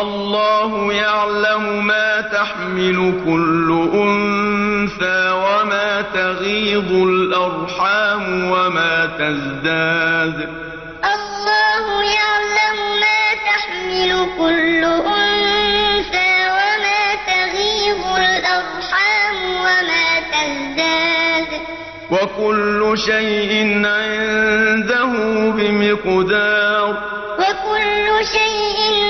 الله يعلم ما تحمل كل أنثى وما تغيض الأرحام وما تزداد. الله يعلم ما تحمل كل أنثى وما تغيض الأرحام وما تزداد. وكل شيء عنده بمقدار. وكل شيء